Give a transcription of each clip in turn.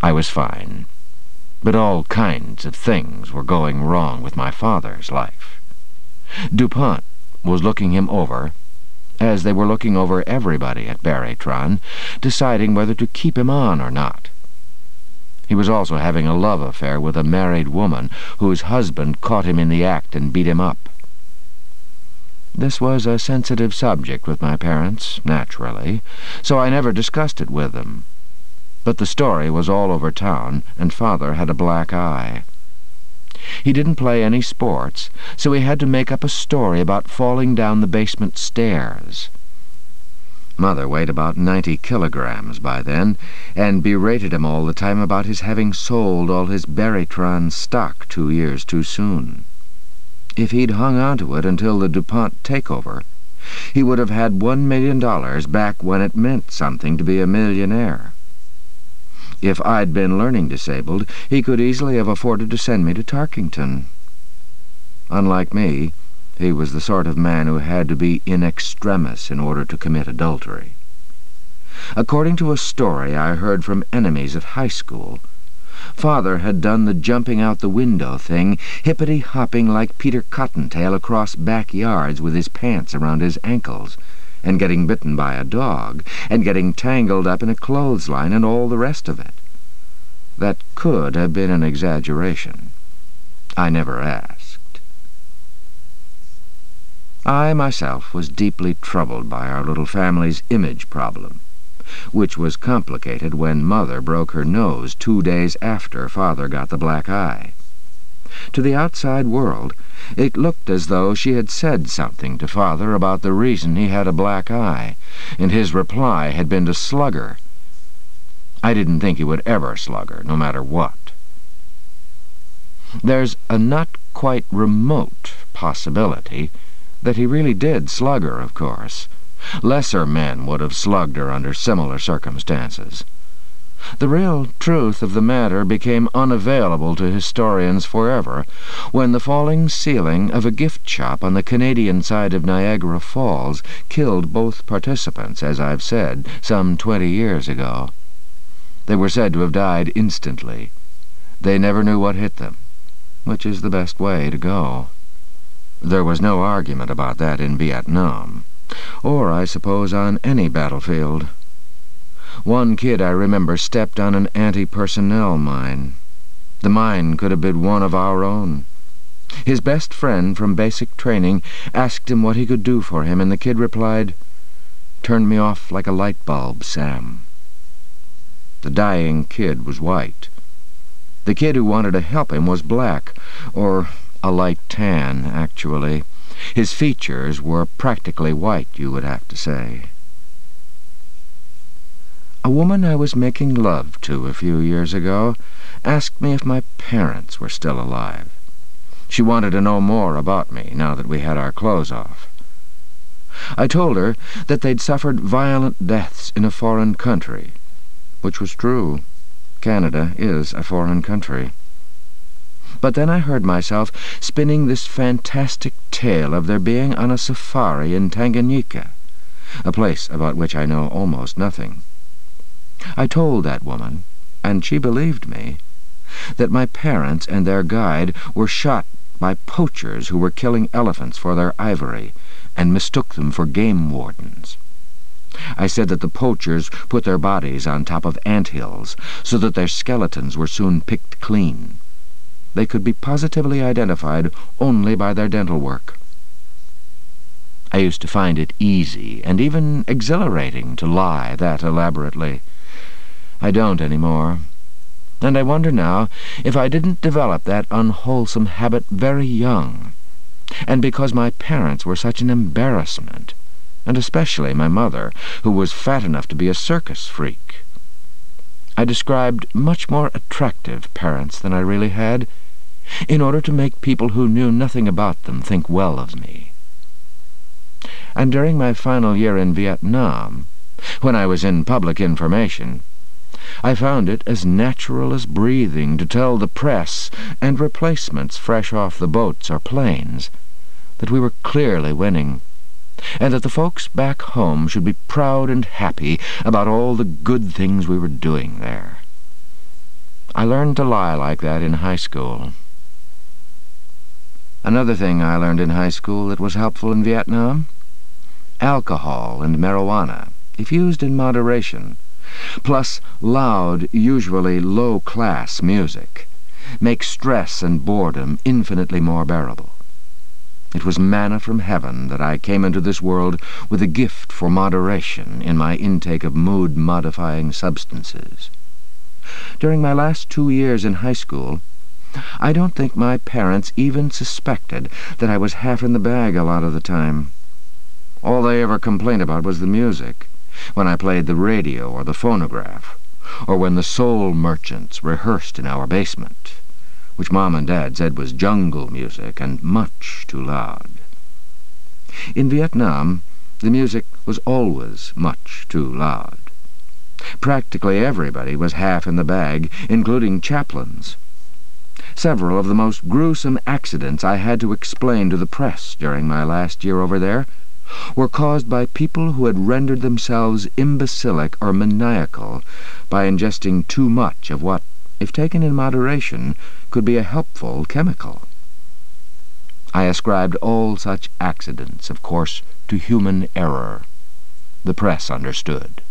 I was fine. But all kinds of things were going wrong with my father's life. DuPont was looking him over, as they were looking over everybody at Barrytron, deciding whether to keep him on or not. He was also having a love affair with a married woman whose husband caught him in the act and beat him up. This was a sensitive subject with my parents, naturally, so I never discussed it with them. But the story was all over town, and father had a black eye. He didn't play any sports, so he had to make up a story about falling down the basement stairs. Mother weighed about ninety kilograms by then, and berated him all the time about his having sold all his Barrytron stock two years too soon. If he'd hung on to it until the DuPont takeover, he would have had one million dollars back when it meant something to be a millionaire. If I'd been learning disabled, he could easily have afforded to send me to Tarkington. Unlike me, he was the sort of man who had to be in extremis in order to commit adultery. According to a story I heard from enemies at high school, Father had done the jumping-out-the-window thing, hippity-hopping like Peter Cottontail across backyards with his pants around his ankles, and getting bitten by a dog, and getting tangled up in a clothesline and all the rest of it. That could have been an exaggeration. I never asked. I myself was deeply troubled by our little family's image problem, which was complicated when Mother broke her nose two days after Father got the black eye. To the outside world, it looked as though she had said something to Father about the reason he had a black eye, and his reply had been to slug her. I didn't think he would ever slug her, no matter what. There's a not quite remote possibility that he really did slug her, of course. Lesser men would have slugged her under similar circumstances. The real truth of the matter became unavailable to historians forever when the falling ceiling of a gift shop on the Canadian side of Niagara Falls killed both participants, as I've said, some twenty years ago. They were said to have died instantly. They never knew what hit them, which is the best way to go. There was no argument about that in Vietnam, or, I suppose, on any battlefield. One kid, I remember, stepped on an anti-personnel mine. The mine could have been one of our own. His best friend from basic training asked him what he could do for him, and the kid replied, Turn me off like a light bulb, Sam. The dying kid was white. The kid who wanted to help him was black, or a light tan, actually. His features were practically white, you would have to say. A woman I was making love to a few years ago asked me if my parents were still alive. She wanted to know more about me, now that we had our clothes off. I told her that they'd suffered violent deaths in a foreign country, which was true. Canada is a foreign country. But then I heard myself spinning this fantastic tale of their being on a safari in Tanganyika, a place about which I know almost nothing. I told that woman, and she believed me, that my parents and their guide were shot by poachers who were killing elephants for their ivory, and mistook them for game wardens. I said that the poachers put their bodies on top of ant hills, so that their skeletons were soon picked clean. They could be positively identified only by their dental work. I used to find it easy and even exhilarating to lie that elaborately. I don't any more. And I wonder now if I didn't develop that unwholesome habit very young, and because my parents were such an embarrassment, and especially my mother, who was fat enough to be a circus freak. I described much more attractive parents than I really had, in order to make people who knew nothing about them think well of me. And during my final year in Vietnam, when I was in public information, I found it as natural as breathing to tell the press and replacements fresh off the boats or planes that we were clearly winning, and that the folks back home should be proud and happy about all the good things we were doing there. I learned to lie like that in high school. Another thing I learned in high school that was helpful in Vietnam? Alcohol and marijuana, if used in moderation, plus loud, usually low-class music, make stress and boredom infinitely more bearable. It was manna from heaven that I came into this world with a gift for moderation in my intake of mood-modifying substances. During my last two years in high school, I don't think my parents even suspected that I was half in the bag a lot of the time. All they ever complained about was the music, when I played the radio or the phonograph, or when the soul merchants rehearsed in our basement which Mom and Dad said was jungle music and much too loud. In Vietnam, the music was always much too loud. Practically everybody was half in the bag, including chaplains. Several of the most gruesome accidents I had to explain to the press during my last year over there were caused by people who had rendered themselves imbecilic or maniacal by ingesting too much of what if taken in moderation, could be a helpful chemical. I ascribed all such accidents, of course, to human error. The press understood.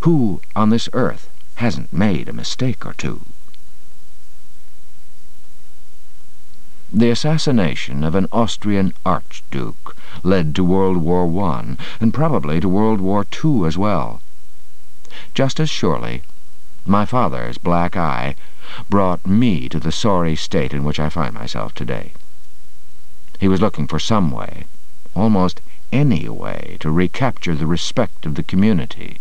Who on this earth hasn't made a mistake or two? The assassination of an Austrian archduke led to World War I, and probably to World War II as well. Just as surely, my father's black eye brought me to the sorry state in which I find myself today. He was looking for some way, almost any way, to recapture the respect of the community,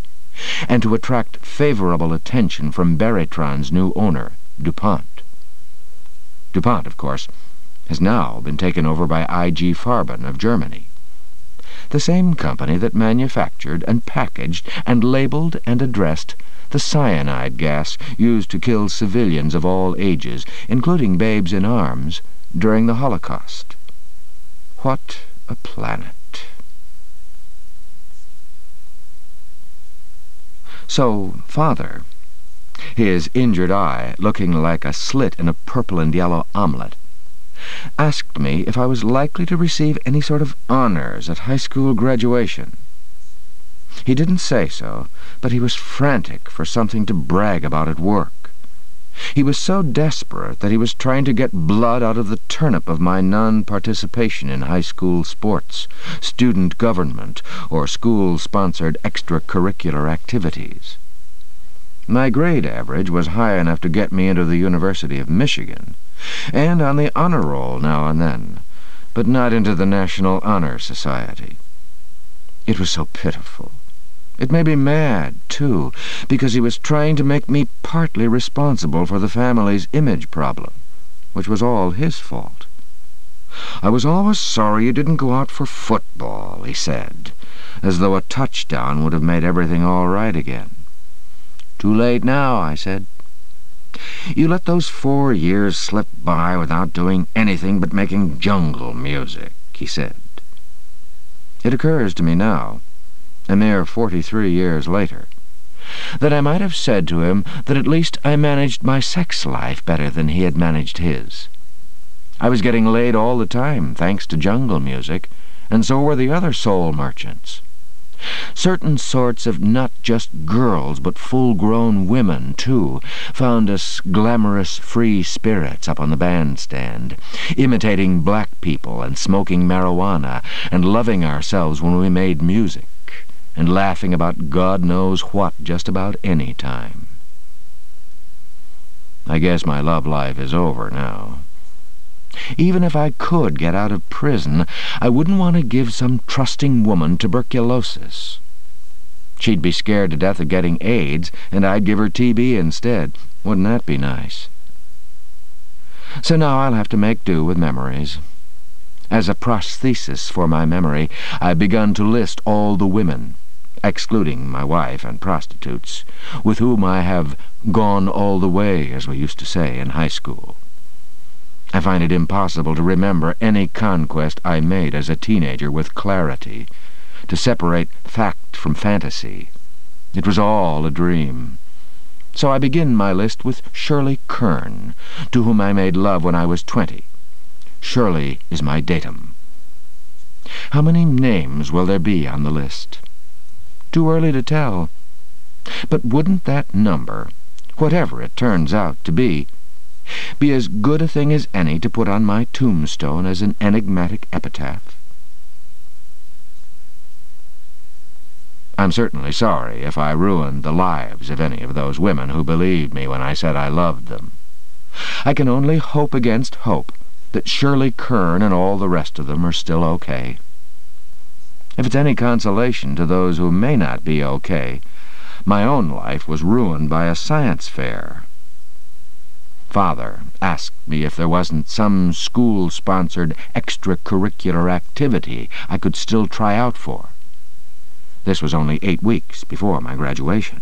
and to attract favorable attention from Barrytron's new owner, DuPont. DuPont, of course, has now been taken over by I.G. Farben of Germany, the same company that manufactured and packaged and labeled and addressed the cyanide gas used to kill civilians of all ages, including babes in arms, during the Holocaust. What a planet. So, father, his injured eye looking like a slit in a purple and yellow omelette, asked me if I was likely to receive any sort of honors at high school graduation. He didn't say so, but he was frantic for something to brag about at work. He was so desperate that he was trying to get blood out of the turnip of my non-participation in high school sports, student government, or school-sponsored extracurricular activities. My grade average was high enough to get me into the University of Michigan, and on the honor roll now and then, but not into the National Honor Society. It was so pitiful. It made me mad, too, because he was trying to make me partly responsible for the family's image problem, which was all his fault. I was always sorry you didn't go out for football, he said, as though a touchdown would have made everything all right again. Too late now, I said. You let those four years slip by without doing anything but making jungle music, he said. It occurs to me now a mere forty-three years later, that I might have said to him that at least I managed my sex life better than he had managed his. I was getting laid all the time, thanks to jungle music, and so were the other soul merchants. Certain sorts of not just girls, but full-grown women, too, found us glamorous free spirits up on the bandstand, imitating black people and smoking marijuana and loving ourselves when we made music and laughing about God knows what just about any time. I guess my love life is over now. Even if I could get out of prison, I wouldn't want to give some trusting woman tuberculosis. She'd be scared to death of getting AIDS, and I'd give her TB instead. Wouldn't that be nice? So now I'll have to make do with memories. As a prosthesis for my memory, I've begun to list all the women excluding my wife and prostitutes, with whom I have gone all the way, as we used to say in high school. I find it impossible to remember any conquest I made as a teenager with clarity, to separate fact from fantasy. It was all a dream. So I begin my list with Shirley Kern, to whom I made love when I was twenty. Shirley is my datum. How many names will there be on the list? Too early to tell. But wouldn't that number, whatever it turns out to be, be as good a thing as any to put on my tombstone as an enigmatic epitaph? I'm certainly sorry if I ruined the lives of any of those women who believed me when I said I loved them. I can only hope against hope that Shirley Kern and all the rest of them are still okay. If it's any consolation to those who may not be okay, my own life was ruined by a science fair. Father asked me if there wasn't some school-sponsored extracurricular activity I could still try out for. This was only eight weeks before my graduation.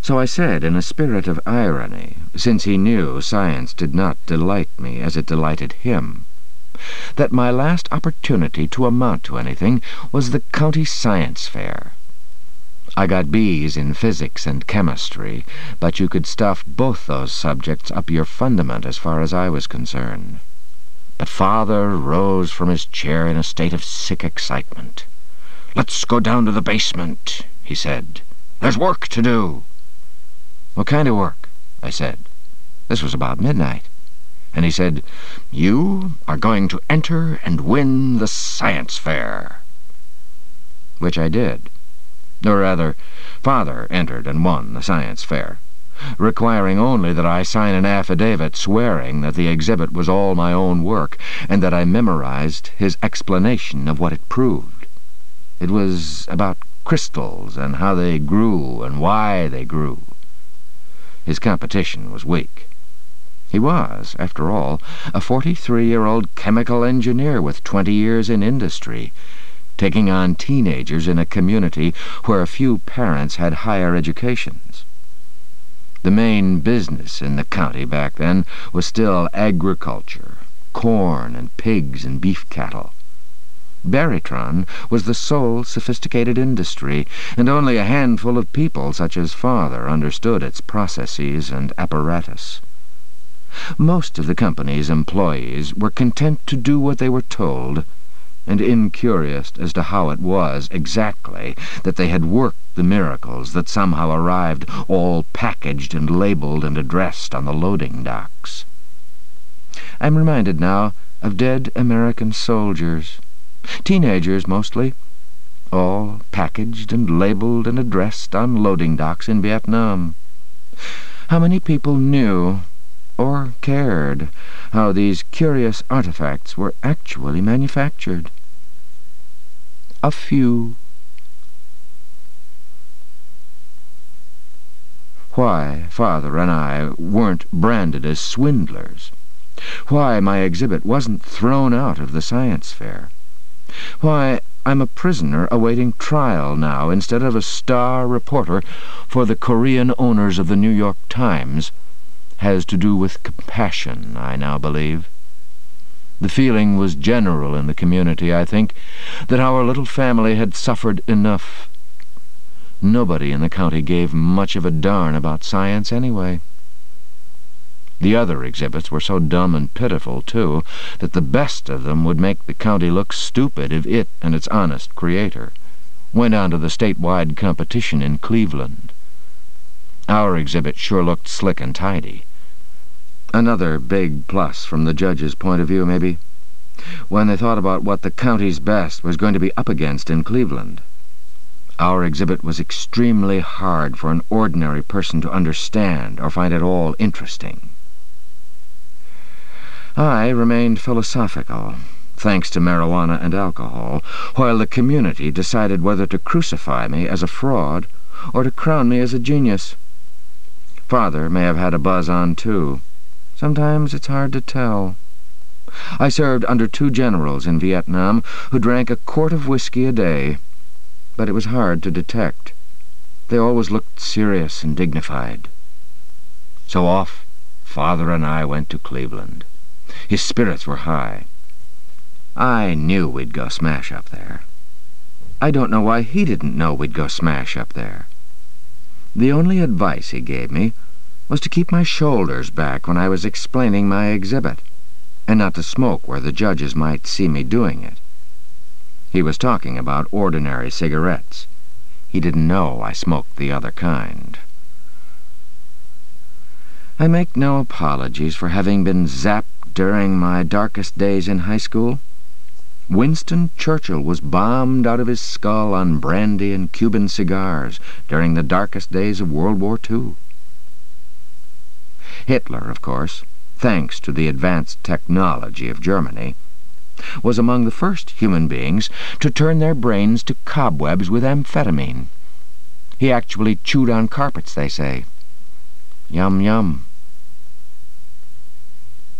So I said in a spirit of irony, since he knew science did not delight me as it delighted him, that my last opportunity to amount to anything was the county science fair. I got B's in physics and chemistry, but you could stuff both those subjects up your fundament as far as I was concerned. But father rose from his chair in a state of sick excitement. Let's go down to the basement, he said. There's work to do. What kind of work? I said. This was about midnight. And he said, You are going to enter and win the science fair. Which I did. Or rather, father entered and won the science fair, requiring only that I sign an affidavit swearing that the exhibit was all my own work, and that I memorized his explanation of what it proved. It was about crystals and how they grew and why they grew. His competition was weak. He was, after all, a forty-three-year-old chemical engineer with twenty years in industry, taking on teenagers in a community where a few parents had higher educations. The main business in the county back then was still agriculture, corn and pigs and beef cattle. Barrytron was the sole sophisticated industry, and only a handful of people, such as father, understood its processes and apparatus. Most of the company's employees were content to do what they were told, and incurious as to how it was, exactly, that they had worked the miracles that somehow arrived all packaged and labeled and addressed on the loading docks. I'm reminded now of dead American soldiers Teenagers, mostly. All packaged and labeled and addressed on loading docks in Vietnam. How many people knew, or cared, how these curious artifacts were actually manufactured? A few. Why father and I weren't branded as swindlers. Why my exhibit wasn't thrown out of the science fair. Why, I'm a prisoner awaiting trial now instead of a star reporter for the Korean owners of the New York Times has to do with compassion, I now believe. The feeling was general in the community, I think, that our little family had suffered enough. Nobody in the county gave much of a darn about science anyway. The other exhibits were so dumb and pitiful, too, that the best of them would make the county look stupid if it and its honest creator went on to the statewide competition in Cleveland. Our exhibit sure looked slick and tidy. Another big plus from the judge's point of view, maybe, when they thought about what the county's best was going to be up against in Cleveland. Our exhibit was extremely hard for an ordinary person to understand or find at all interesting. I remained philosophical, thanks to marijuana and alcohol, while the community decided whether to crucify me as a fraud or to crown me as a genius. Father may have had a buzz on, too. Sometimes it's hard to tell. I served under two generals in Vietnam who drank a quart of whiskey a day, but it was hard to detect. They always looked serious and dignified. So off, Father and I went to Cleveland. His spirits were high. I knew we'd go smash up there. I don't know why he didn't know we'd go smash up there. The only advice he gave me was to keep my shoulders back when I was explaining my exhibit, and not to smoke where the judges might see me doing it. He was talking about ordinary cigarettes. He didn't know I smoked the other kind. I make no apologies for having been zapped during my darkest days in high school. Winston Churchill was bombed out of his skull on brandy and Cuban cigars during the darkest days of World War II. Hitler, of course, thanks to the advanced technology of Germany, was among the first human beings to turn their brains to cobwebs with amphetamine. He actually chewed on carpets, they say. Yum yum.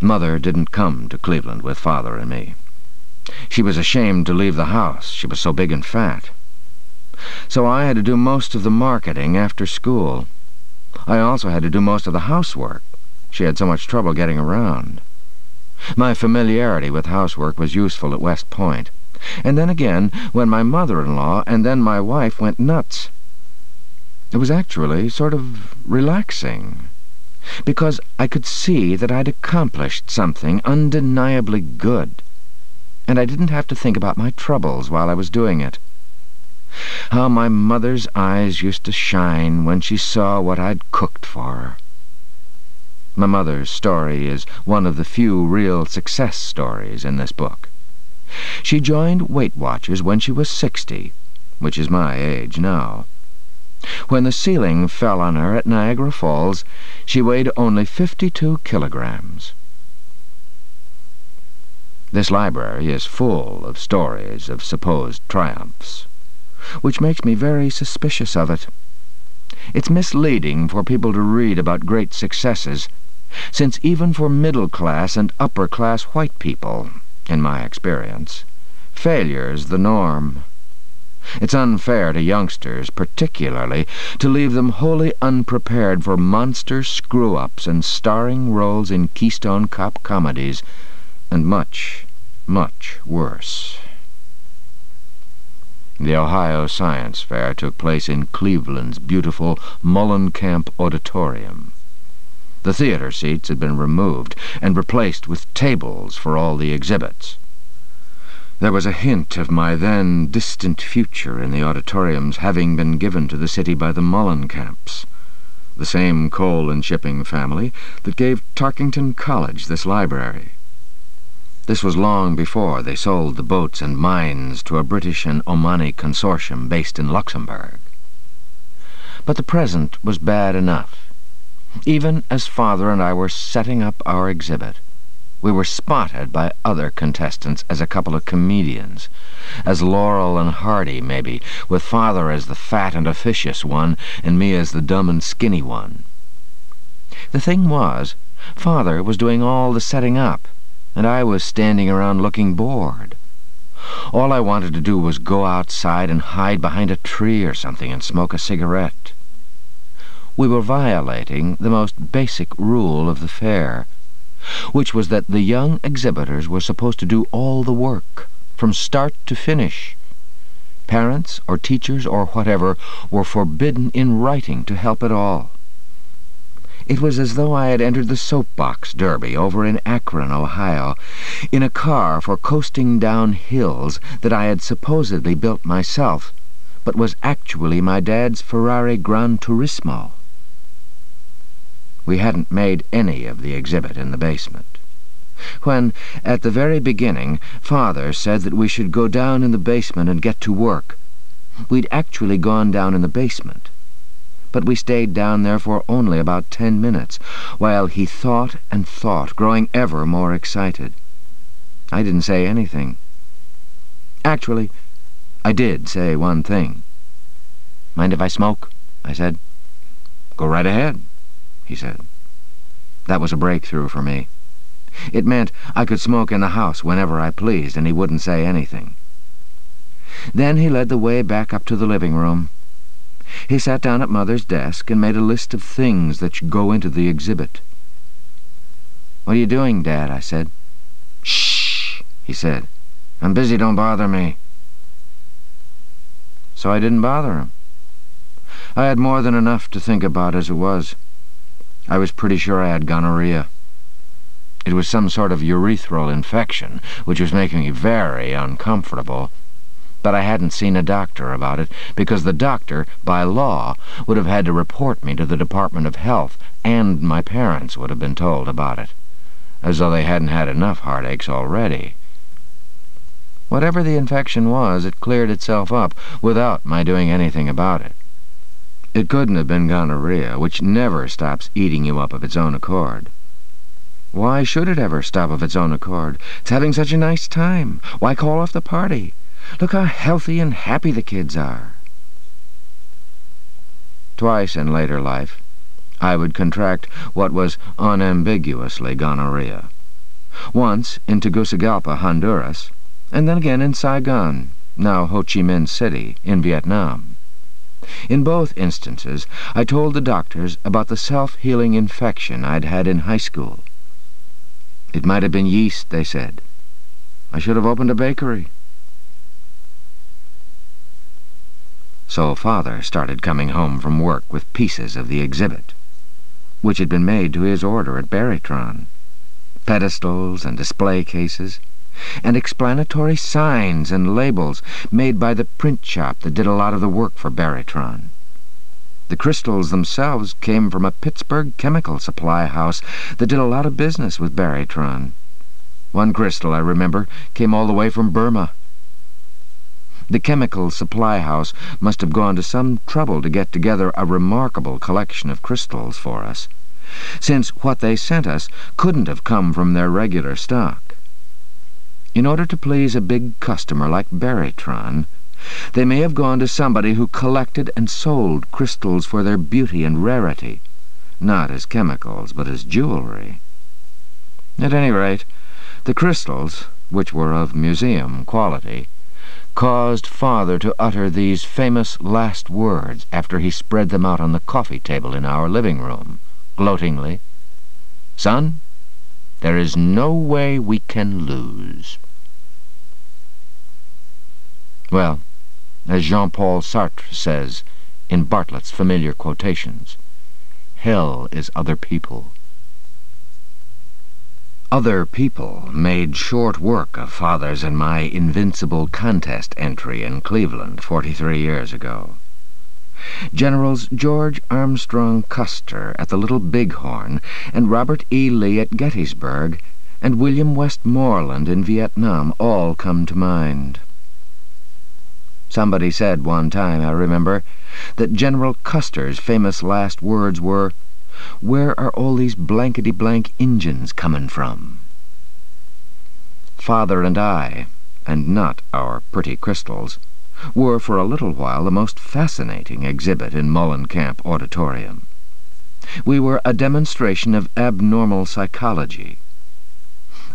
Mother didn't come to Cleveland with Father and me. She was ashamed to leave the house, she was so big and fat. So I had to do most of the marketing after school. I also had to do most of the housework. She had so much trouble getting around. My familiarity with housework was useful at West Point, and then again when my mother-in-law and then my wife went nuts. It was actually sort of relaxing, because I could see that I'd accomplished something undeniably good, and I didn't have to think about my troubles while I was doing it. How my mother's eyes used to shine when she saw what I'd cooked for her. My mother's story is one of the few real success stories in this book. She joined Weight Watchers when she was sixty, which is my age now. When the ceiling fell on her at Niagara Falls, she weighed only fifty-two kilograms. This library is full of stories of supposed triumphs, which makes me very suspicious of it. It's misleading for people to read about great successes since even for middle-class and upper-class white people, in my experience, failure's the norm. It's unfair to youngsters, particularly, to leave them wholly unprepared for monster screw-ups and starring roles in Keystone Cop comedies, and much, much worse. The Ohio Science Fair took place in Cleveland's beautiful Mollenkamp Auditorium. The theater seats had been removed and replaced with tables for all the exhibits. There was a hint of my then distant future in the auditoriums having been given to the city by the Mollenkamps, the same coal and shipping family that gave Tarkington College this library. This was long before they sold the boats and mines to a British and Omani consortium based in Luxembourg. But the present was bad enough. Even as Father and I were setting up our exhibit, we were spotted by other contestants as a couple of comedians, as Laurel and Hardy, maybe, with Father as the fat and officious one, and me as the dumb and skinny one. The thing was, Father was doing all the setting up, and I was standing around looking bored. All I wanted to do was go outside and hide behind a tree or something and smoke a cigarette we were violating the most basic rule of the fair, which was that the young exhibitors were supposed to do all the work, from start to finish. Parents or teachers or whatever were forbidden in writing to help at all. It was as though I had entered the soapbox derby over in Akron, Ohio, in a car for coasting down hills that I had supposedly built myself, but was actually my dad's Ferrari Gran Turismo. We hadn't made any of the exhibit in the basement. When, at the very beginning, Father said that we should go down in the basement and get to work, we'd actually gone down in the basement. But we stayed down there for only about ten minutes, while he thought and thought, growing ever more excited. I didn't say anything. Actually, I did say one thing. Mind if I smoke? I said. Go right ahead he said. That was a breakthrough for me. It meant I could smoke in the house whenever I pleased, and he wouldn't say anything. Then he led the way back up to the living room. He sat down at Mother's desk and made a list of things that should go into the exhibit. "'What are you doing, Dad?' I said. "'Shh!' he said. "'I'm busy, don't bother me.' So I didn't bother him. I had more than enough to think about as it was. I was pretty sure I had gonorrhea. It was some sort of urethral infection, which was making me very uncomfortable. But I hadn't seen a doctor about it, because the doctor, by law, would have had to report me to the Department of Health, and my parents would have been told about it. As though they hadn't had enough heartaches already. Whatever the infection was, it cleared itself up without my doing anything about it. It couldn't have been gonorrhea, which never stops eating you up of its own accord. Why should it ever stop of its own accord? It's having such a nice time. Why call off the party? Look how healthy and happy the kids are. Twice in later life, I would contract what was unambiguously gonorrhea. Once in Tegucigalpa, Honduras, and then again in Saigon, now Ho Chi Minh City, in Vietnam. In both instances, I told the doctors about the self-healing infection I'd had in high school. It might have been yeast, they said. I should have opened a bakery. So father started coming home from work with pieces of the exhibit, which had been made to his order at Barrytron. Pedestals and display cases, and explanatory signs and labels made by the print shop that did a lot of the work for Barrytron. The crystals themselves came from a Pittsburgh chemical supply house that did a lot of business with Barrytron. One crystal, I remember, came all the way from Burma. The chemical supply house must have gone to some trouble to get together a remarkable collection of crystals for us, since what they sent us couldn't have come from their regular stock. In order to please a big customer like Barrytron, they may have gone to somebody who collected and sold crystals for their beauty and rarity, not as chemicals, but as jewelry. At any rate, the crystals, which were of museum quality, caused father to utter these famous last words after he spread them out on the coffee table in our living room, gloatingly. Son, there is no way we can lose. Well, as Jean-Paul Sartre says in Bartlett's familiar quotations, hell is other people. Other people made short work of Father's and my invincible contest entry in Cleveland 43 years ago. Generals George Armstrong Custer at the Little Bighorn, and Robert E. Lee at Gettysburg, and William Westmoreland in Vietnam all come to mind. Somebody said one time, I remember, that General Custer's famous last words were, Where are all these blankety-blank Injuns comin' from? Father and I, and not our pretty crystals, were for a little while the most fascinating exhibit in Mollenkamp Auditorium. We were a demonstration of abnormal psychology.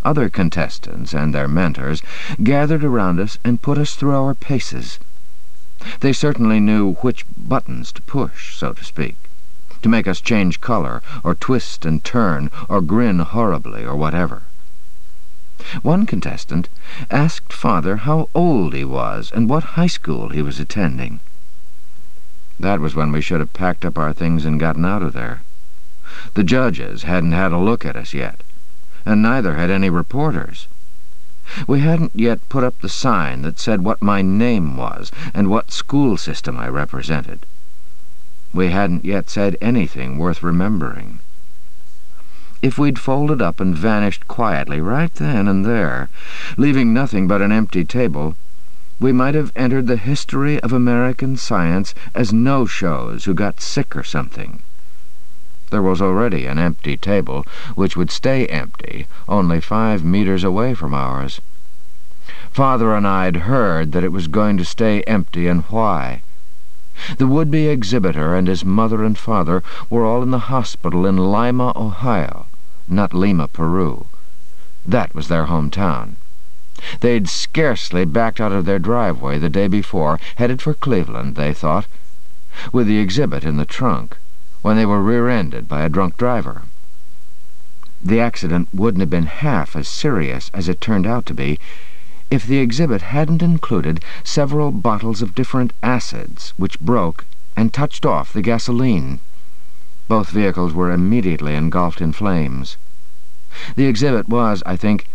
Other contestants and their mentors gathered around us and put us through our paces. They certainly knew which buttons to push, so to speak, to make us change color, or twist and turn, or grin horribly, or whatever. One contestant asked father how old he was and what high school he was attending. That was when we should have packed up our things and gotten out of there. The judges hadn't had a look at us yet, and neither had any reporters. We hadn't yet put up the sign that said what my name was and what school system I represented. We hadn't yet said anything worth remembering. If we'd folded up and vanished quietly right then and there, leaving nothing but an empty table, we might have entered the history of American science as no-shows who got sick or something. There was already an empty table, which would stay empty, only five meters away from ours. Father and I'd heard that it was going to stay empty, and why. The would-be exhibitor and his mother and father were all in the hospital in Lima, Ohio, not Lima, Peru. That was their hometown. They'd scarcely backed out of their driveway the day before, headed for Cleveland, they thought, with the exhibit in the trunk, when they were rear-ended by a drunk driver. The accident wouldn't have been half as serious as it turned out to be if the exhibit hadn't included several bottles of different acids which broke and touched off the gasoline. Both vehicles were immediately engulfed in flames. The exhibit was, I think,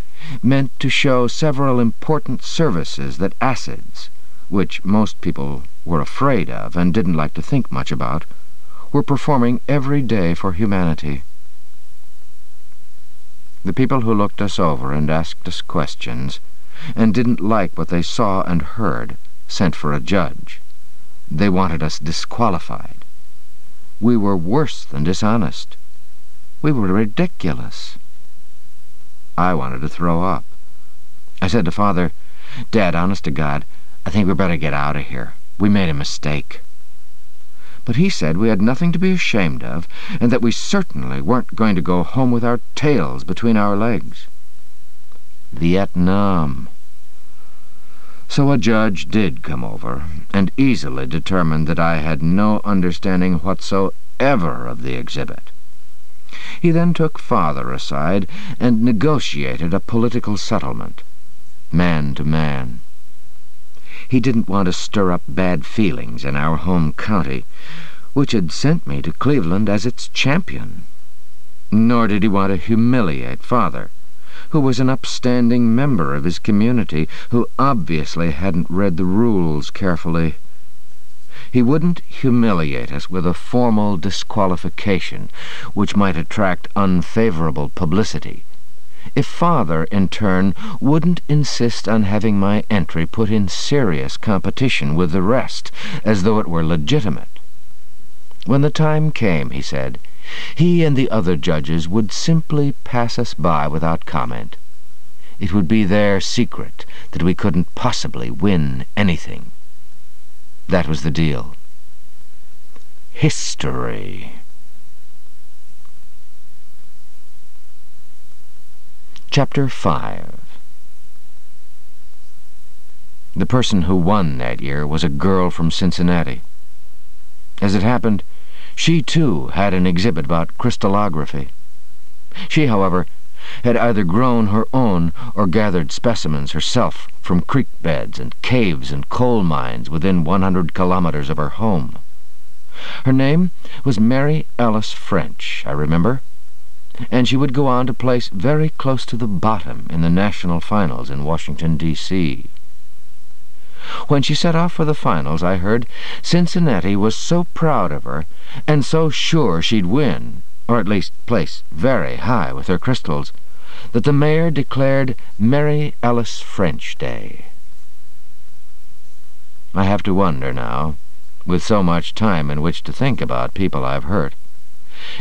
meant to show several important services that acids, which most people were afraid of and didn't like to think much about, were performing every day for humanity. The people who looked us over and asked us questions, and didn't like what they saw and heard, sent for a judge. They wanted us disqualified. We were worse than dishonest. We were ridiculous. I wanted to throw up. I said to Father, Dad, honest to God, I think we better get out of here. We made a mistake. But he said we had nothing to be ashamed of, and that we certainly weren't going to go home with our tails between our legs. Vietnam. So a judge did come over, and easily determined that I had no understanding whatsoever of the exhibit. He then took father aside and negotiated a political settlement, man to man. He didn't want to stir up bad feelings in our home county, which had sent me to Cleveland as its champion. Nor did he want to humiliate father, who was an upstanding member of his community, who obviously hadn't read the rules carefully. He wouldn't humiliate us with a formal disqualification, which might attract unfavorable publicity. If father, in turn, wouldn't insist on having my entry put in serious competition with the rest, as though it were legitimate. When the time came, he said, he and the other judges would simply pass us by without comment. It would be their secret that we couldn't possibly win anything. That was the deal. History. Chapter 5 The person who won that year was a girl from Cincinnati. As it happened, she too had an exhibit about crystallography. She, however, had either grown her own or gathered specimens herself from creek beds and caves and coal mines within 100 kilometers of her home. Her name was Mary Alice French, I remember, and she would go on to place very close to the bottom in the national finals in Washington, D.C. When she set off for the finals, I heard, Cincinnati was so proud of her, and so sure she'd win, or at least place very high with her crystals, that the mayor declared Mary Alice French Day. I have to wonder now, with so much time in which to think about people I've hurt,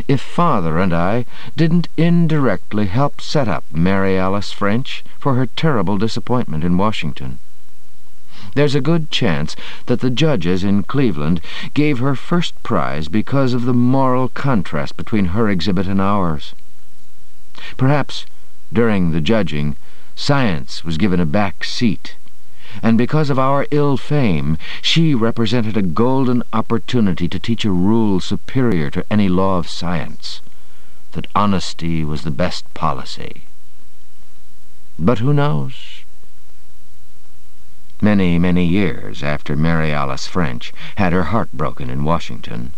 if Father and I didn't indirectly help set up Mary Alice French for her terrible disappointment in Washington. There's a good chance that the judges in Cleveland gave her first prize because of the moral contrast between her exhibit and ours. Perhaps, during the judging, science was given a back seat, and because of our ill fame, she represented a golden opportunity to teach a rule superior to any law of science, that honesty was the best policy. But who knows? Many, many years after Mary Alice French had her heart broken in Washington,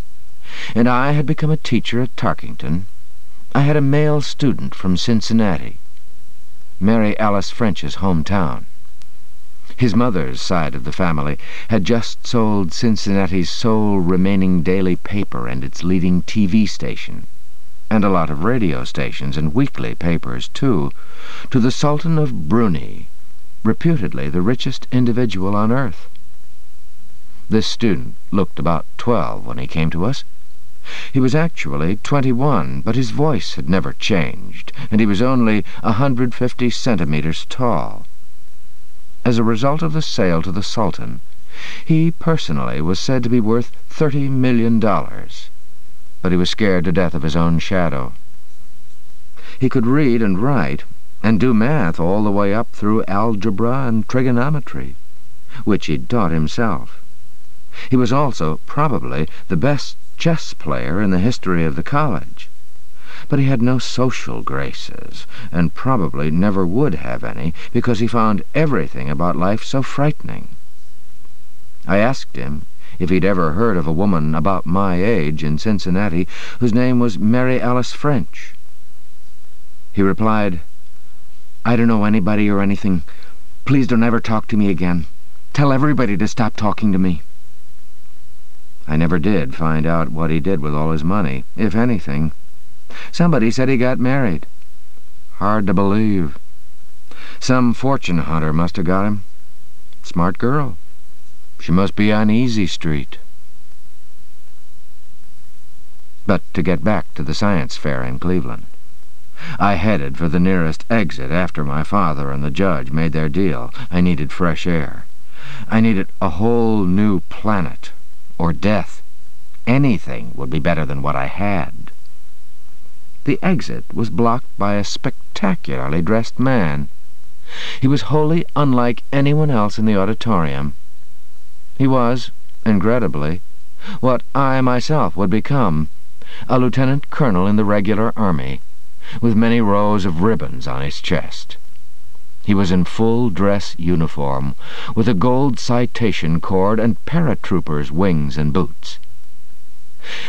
and I had become a teacher at Tarkington, I had a male student from Cincinnati, Mary Alice French's hometown. His mother's side of the family had just sold Cincinnati's sole remaining daily paper and its leading TV station, and a lot of radio stations and weekly papers, too, to the Sultan of Brunei, reputedly the richest individual on earth. This student looked about twelve when he came to us. He was actually twenty-one, but his voice had never changed, and he was only a hundred fifty centimeters tall. As a result of the sale to the Sultan, he personally was said to be worth thirty million dollars, but he was scared to death of his own shadow. He could read and write, and do math all the way up through algebra and trigonometry, which he'd taught himself. He was also, probably, the best chess player in the history of the college. But he had no social graces, and probably never would have any, because he found everything about life so frightening. I asked him if he'd ever heard of a woman about my age in Cincinnati whose name was Mary Alice French. He replied, I don't know anybody or anything. Please don't ever talk to me again. Tell everybody to stop talking to me. I never did find out what he did with all his money, if anything. Somebody said he got married. Hard to believe. Some fortune hunter must have got him. Smart girl. She must be on Easy Street. But to get back to the science fair in Cleveland. I headed for the nearest exit after my father and the judge made their deal. I needed fresh air. I needed a whole new planet, or death. Anything would be better than what I had. The exit was blocked by a spectacularly dressed man. He was wholly unlike anyone else in the auditorium. He was, incredibly, what I myself would become, a lieutenant colonel in the regular army, with many rows of ribbons on his chest. He was in full dress uniform, with a gold citation cord and paratroopers' wings and boots.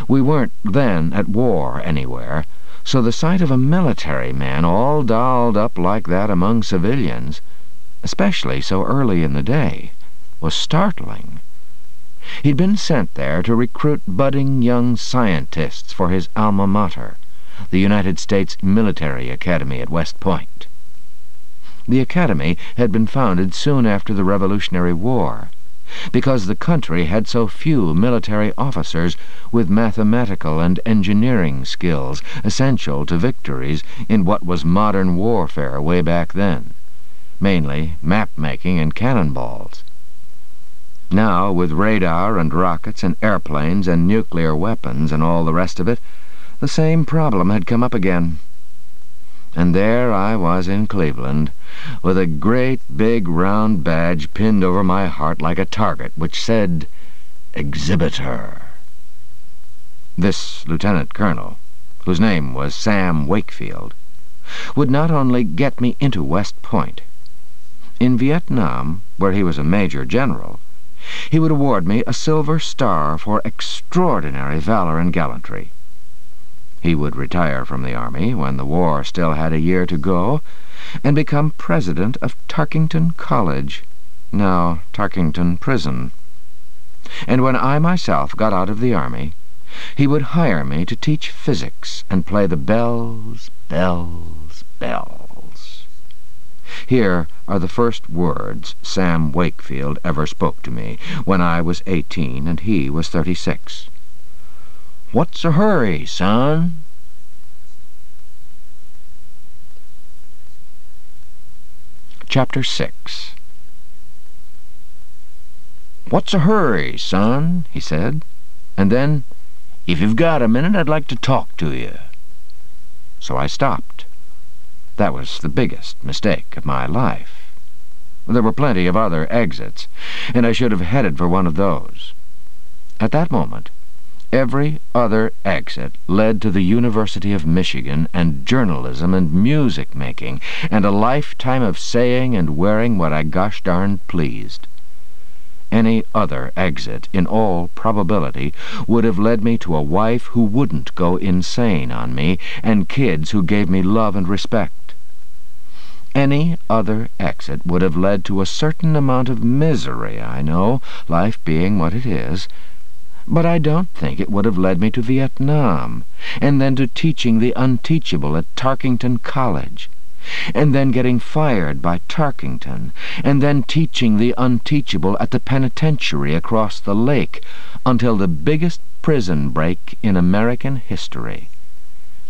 We weren't then at war anywhere, so the sight of a military man all dolled up like that among civilians, especially so early in the day, was startling. He'd been sent there to recruit budding young scientists for his alma mater, the United States Military Academy at West Point. The academy had been founded soon after the Revolutionary War, because the country had so few military officers with mathematical and engineering skills essential to victories in what was modern warfare way back then, mainly map-making and cannonballs. Now, with radar and rockets and airplanes and nuclear weapons and all the rest of it, the same problem had come up again. And there I was in Cleveland, with a great big round badge pinned over my heart like a target, which said, Exhibitor. This lieutenant colonel, whose name was Sam Wakefield, would not only get me into West Point. In Vietnam, where he was a major general, he would award me a Silver Star for extraordinary valor and gallantry. He would retire from the army when the war still had a year to go, and become president of Tarkington College, now Tarkington Prison. And when I myself got out of the army, he would hire me to teach physics and play the bells, bells, bells. Here are the first words Sam Wakefield ever spoke to me, when I was eighteen and he was thirty-six. What's a hurry, son? Chapter 6 What's a hurry, son? he said. And then, if you've got a minute, I'd like to talk to you. So I stopped. That was the biggest mistake of my life. There were plenty of other exits, and I should have headed for one of those. At that moment, Every other exit led to the University of Michigan and journalism and music making and a lifetime of saying and wearing what I gosh darn pleased. Any other exit, in all probability, would have led me to a wife who wouldn't go insane on me and kids who gave me love and respect. Any other exit would have led to a certain amount of misery, I know, life being what it is, but I don't think it would have led me to Vietnam, and then to teaching the unteachable at Tarkington College, and then getting fired by Tarkington, and then teaching the unteachable at the penitentiary across the lake, until the biggest prison break in American history.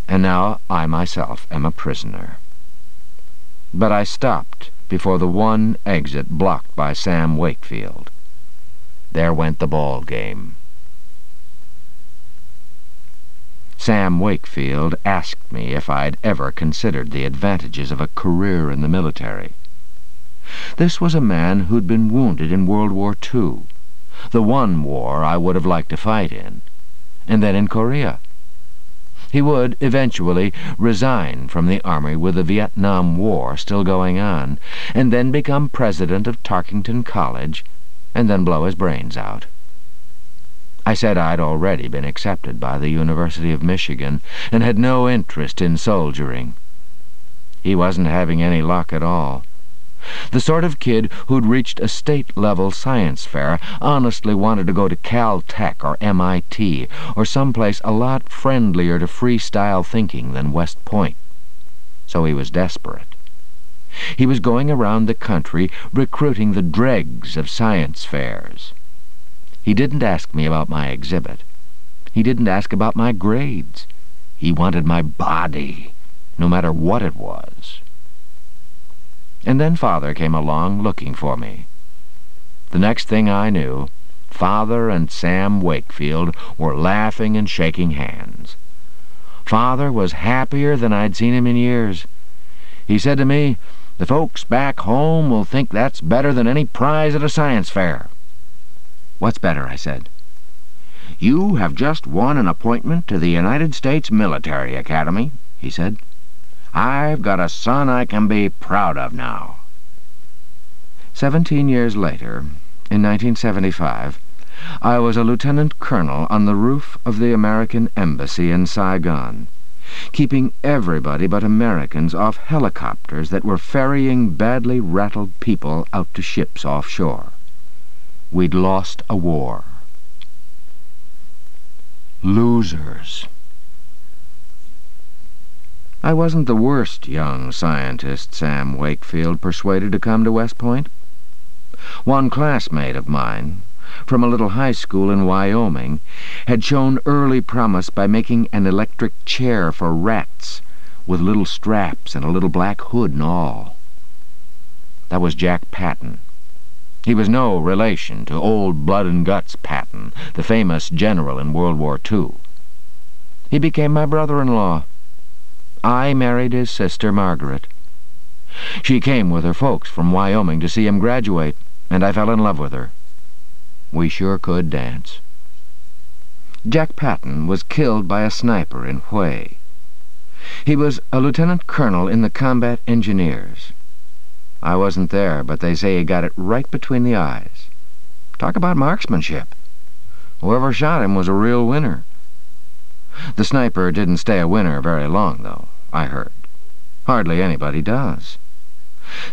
And now I myself am a prisoner. But I stopped before the one exit blocked by Sam Wakefield. There went the ball game. Sam Wakefield asked me if I'd ever considered the advantages of a career in the military. This was a man who'd been wounded in World War II, the one war I would have liked to fight in, and then in Korea. He would, eventually, resign from the Army with the Vietnam War still going on, and then become president of Tarkington College, and then blow his brains out. I said I'd already been accepted by the University of Michigan and had no interest in soldiering. He wasn't having any luck at all. The sort of kid who'd reached a state-level science fair honestly wanted to go to Caltech or MIT or someplace a lot friendlier to freestyle thinking than West Point. So he was desperate. He was going around the country recruiting the dregs of science fairs. He didn't ask me about my exhibit. He didn't ask about my grades. He wanted my body, no matter what it was. And then Father came along looking for me. The next thing I knew, Father and Sam Wakefield were laughing and shaking hands. Father was happier than I'd seen him in years. He said to me, the folks back home will think that's better than any prize at a science fair. What's better, I said. You have just won an appointment to the United States Military Academy, he said. I've got a son I can be proud of now. Seventeen years later, in 1975, I was a lieutenant colonel on the roof of the American Embassy in Saigon, keeping everybody but Americans off helicopters that were ferrying badly rattled people out to ships offshore. We'd lost a war. Losers. I wasn't the worst young scientist Sam Wakefield persuaded to come to West Point. One classmate of mine, from a little high school in Wyoming, had shown early promise by making an electric chair for rats with little straps and a little black hood and all. That was Jack Patton. He was no relation to old blood and guts Patton, the famous general in World War II. He became my brother-in-law. I married his sister, Margaret. She came with her folks from Wyoming to see him graduate, and I fell in love with her. We sure could dance. Jack Patton was killed by a sniper in Hue. He was a lieutenant colonel in the combat engineers. I wasn't there, but they say he got it right between the eyes. Talk about marksmanship. Whoever shot him was a real winner. The sniper didn't stay a winner very long, though, I heard. Hardly anybody does.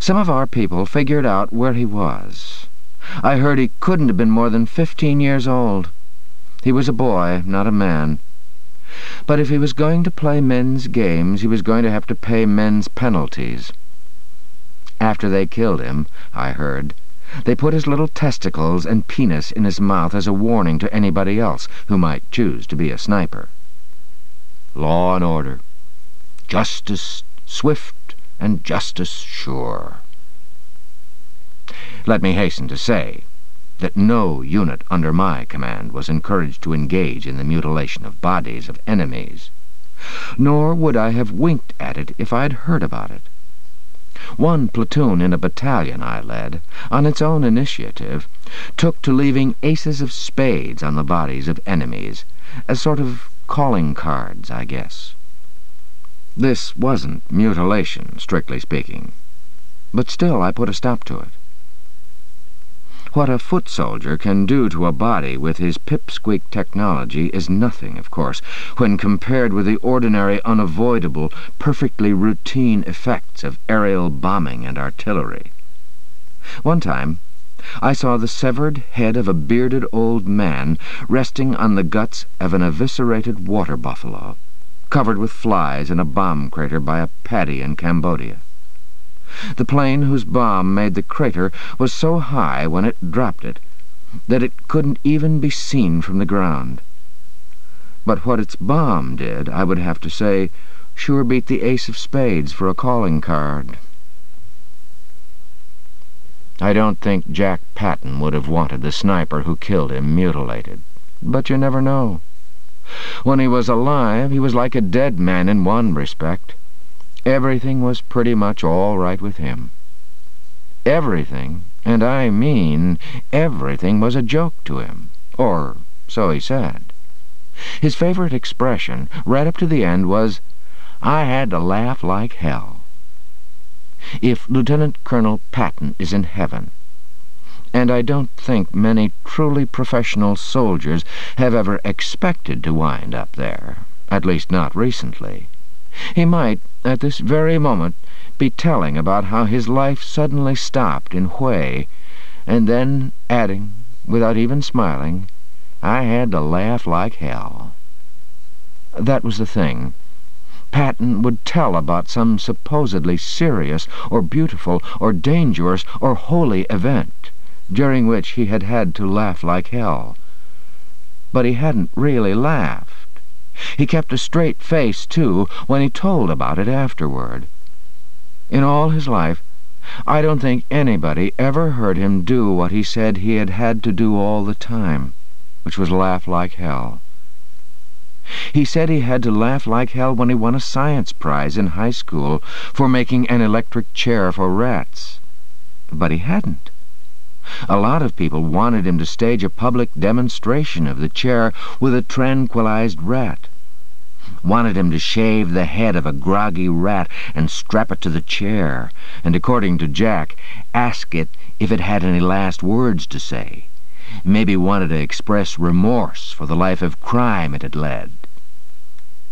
Some of our people figured out where he was. I heard he couldn't have been more than fifteen years old. He was a boy, not a man. But if he was going to play men's games, he was going to have to pay men's penalties. After they killed him, I heard, they put his little testicles and penis in his mouth as a warning to anybody else who might choose to be a sniper. Law and order. Justice swift and justice sure. Let me hasten to say that no unit under my command was encouraged to engage in the mutilation of bodies of enemies, nor would I have winked at it if I'd heard about it. One platoon in a battalion I led, on its own initiative, took to leaving aces of spades on the bodies of enemies, as sort of calling cards, I guess. This wasn't mutilation, strictly speaking, but still I put a stop to it. What a foot soldier can do to a body with his pipsqueak technology is nothing, of course, when compared with the ordinary, unavoidable, perfectly routine effects of aerial bombing and artillery. One time, I saw the severed head of a bearded old man resting on the guts of an eviscerated water buffalo, covered with flies in a bomb crater by a paddy in Cambodia. The plane whose bomb made the crater was so high when it dropped it that it couldn't even be seen from the ground. But what its bomb did, I would have to say, sure beat the ace of spades for a calling card. I don't think Jack Patton would have wanted the sniper who killed him mutilated. But you never know. When he was alive, he was like a dead man in one respect. Everything was pretty much all right with him. Everything, and I mean everything, was a joke to him. Or so he said. His favorite expression, right up to the end, was, I had to laugh like hell. If Lieutenant Colonel Patton is in heaven, and I don't think many truly professional soldiers have ever expected to wind up there, at least not recently. He might, at this very moment, be telling about how his life suddenly stopped in Hue, and then adding, without even smiling, I had to laugh like hell. That was the thing. Patton would tell about some supposedly serious or beautiful or dangerous or holy event, during which he had had to laugh like hell. But he hadn't really laughed. He kept a straight face, too, when he told about it afterward. In all his life, I don't think anybody ever heard him do what he said he had had to do all the time, which was laugh like hell. He said he had to laugh like hell when he won a science prize in high school for making an electric chair for rats. But he hadn't. A lot of people wanted him to stage a public demonstration of the chair with a tranquilized rat. Wanted him to shave the head of a groggy rat and strap it to the chair, and according to Jack, ask it if it had any last words to say. Maybe wanted to express remorse for the life of crime it had led.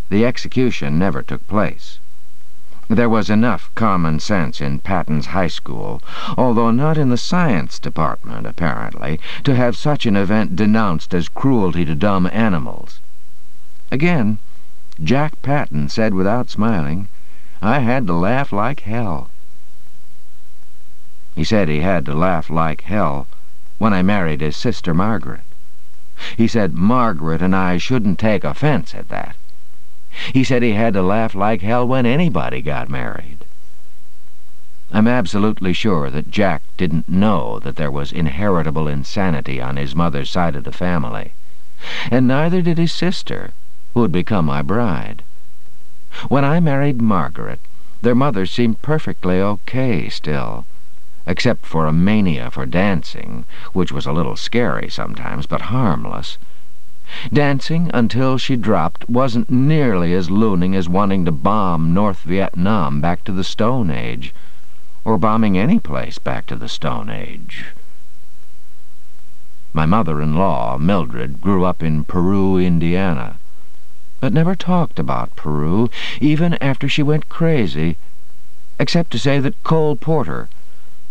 The execution never took place. There was enough common sense in Patton's high school, although not in the science department, apparently, to have such an event denounced as cruelty to dumb animals. Again, Jack Patton said without smiling, I had to laugh like hell. He said he had to laugh like hell when I married his sister Margaret. He said Margaret and I shouldn't take offense at that. He said he had to laugh like hell when anybody got married. I'm absolutely sure that Jack didn't know that there was inheritable insanity on his mother's side of the family, and neither did his sister, who had become my bride. When I married Margaret, their mother seemed perfectly okay still, except for a mania for dancing, which was a little scary sometimes, but harmless. Dancing until she dropped wasn't nearly as looning as wanting to bomb North Vietnam back to the Stone Age, or bombing any place back to the Stone Age. My mother-in-law, Mildred, grew up in Peru, Indiana, but never talked about Peru, even after she went crazy, except to say that Cole Porter,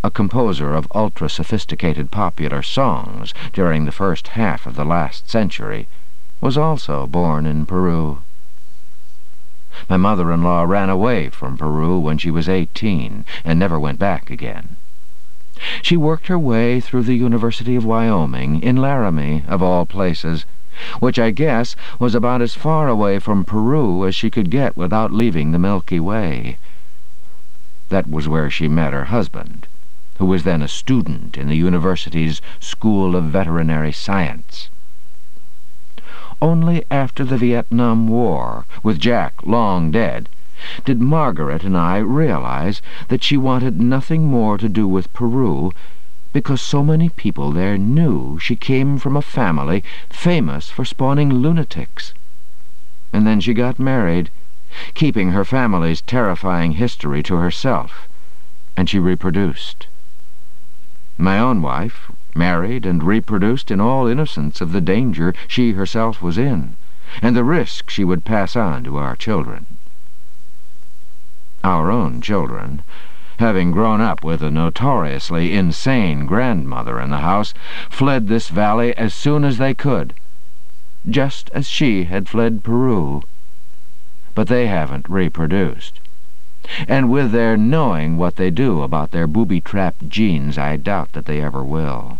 a composer of ultra-sophisticated popular songs during the first half of the last century, was also born in Peru. My mother-in-law ran away from Peru when she was eighteen and never went back again. She worked her way through the University of Wyoming, in Laramie, of all places, which I guess was about as far away from Peru as she could get without leaving the Milky Way. That was where she met her husband, who was then a student in the university's School of Veterinary Science. Only after the Vietnam War, with Jack long dead, did Margaret and I realize that she wanted nothing more to do with Peru because so many people there knew she came from a family famous for spawning lunatics. And then she got married, keeping her family's terrifying history to herself, and she reproduced. My own wife married and reproduced in all innocence of the danger she herself was in, and the risk she would pass on to our children. Our own children, having grown up with a notoriously insane grandmother in the house, fled this valley as soon as they could, just as she had fled Peru. But they haven't reproduced. And with their knowing what they do about their booby-trapped genes, I doubt that they ever will.